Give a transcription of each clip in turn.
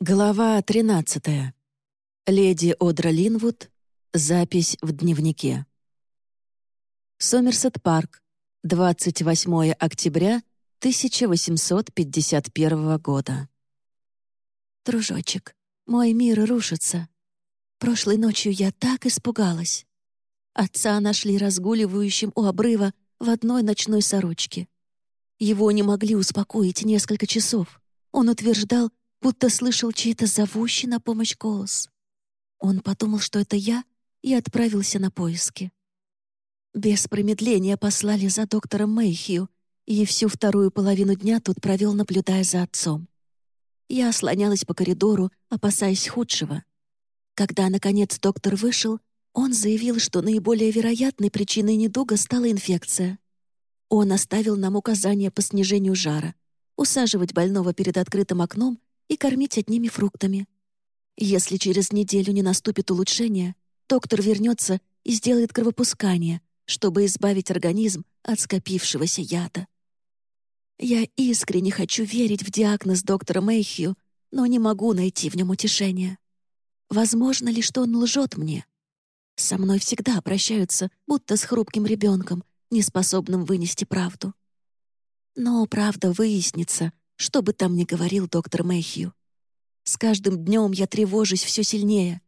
Глава 13. Леди Одра Линвуд. Запись в дневнике. Сомерсет Парк. 28 октября 1851 года. Дружочек, мой мир рушится. Прошлой ночью я так испугалась. Отца нашли разгуливающим у обрыва в одной ночной сорочке. Его не могли успокоить несколько часов. Он утверждал, будто слышал чей-то зовущий на помощь голос. Он подумал, что это я, и отправился на поиски. Без промедления послали за доктором Мэйхью, и всю вторую половину дня тут провел, наблюдая за отцом. Я слонялась по коридору, опасаясь худшего. Когда, наконец, доктор вышел, он заявил, что наиболее вероятной причиной недуга стала инфекция. Он оставил нам указания по снижению жара, усаживать больного перед открытым окном и кормить одними фруктами. Если через неделю не наступит улучшение, доктор вернется и сделает кровопускание, чтобы избавить организм от скопившегося яда. Я искренне хочу верить в диагноз доктора Мэйхью, но не могу найти в нем утешения. Возможно ли, что он лжет мне? Со мной всегда обращаются, будто с хрупким ребенком, неспособным вынести правду. Но правда выяснится, что бы там ни говорил доктор Мэйхью. С каждым днем я тревожусь все сильнее.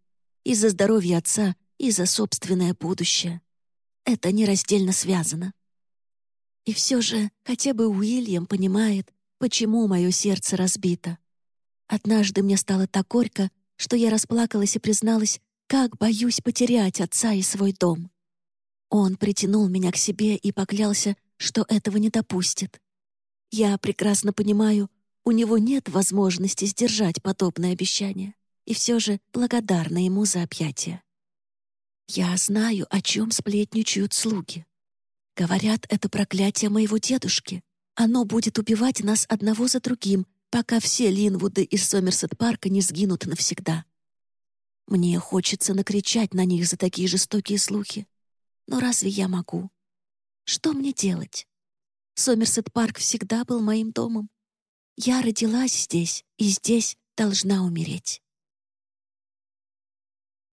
И за здоровье отца, и за собственное будущее. Это нераздельно связано. И все же хотя бы Уильям понимает, почему мое сердце разбито. Однажды мне стало так горько, что я расплакалась и призналась, как боюсь потерять отца и свой дом. Он притянул меня к себе и поклялся, что этого не допустит. Я прекрасно понимаю, у него нет возможности сдержать подобное обещание, и все же благодарна ему за объятия. Я знаю, о чем сплетничают слуги. Говорят, это проклятие моего дедушки. Оно будет убивать нас одного за другим, пока все Линвуды из Сомерсет-парка не сгинут навсегда. Мне хочется накричать на них за такие жестокие слухи. Но разве я могу? Что мне делать? Сомерсет-парк всегда был моим домом. Я родилась здесь и здесь должна умереть.